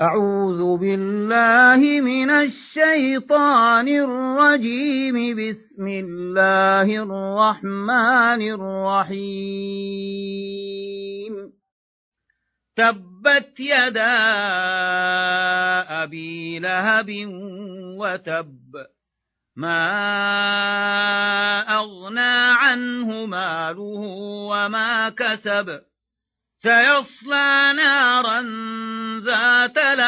أعوذ بالله من الشيطان الرجيم. بسم الله الرحمن الرحيم. تبت يدا أبي لهب وتب. ما أغنى عنه ماله وما كسب. سيصلى نارا